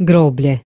гробле